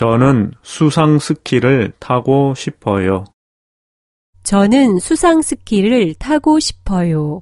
저는 수상 스키를 타고 싶어요. 저는 수상 스키를 타고 싶어요.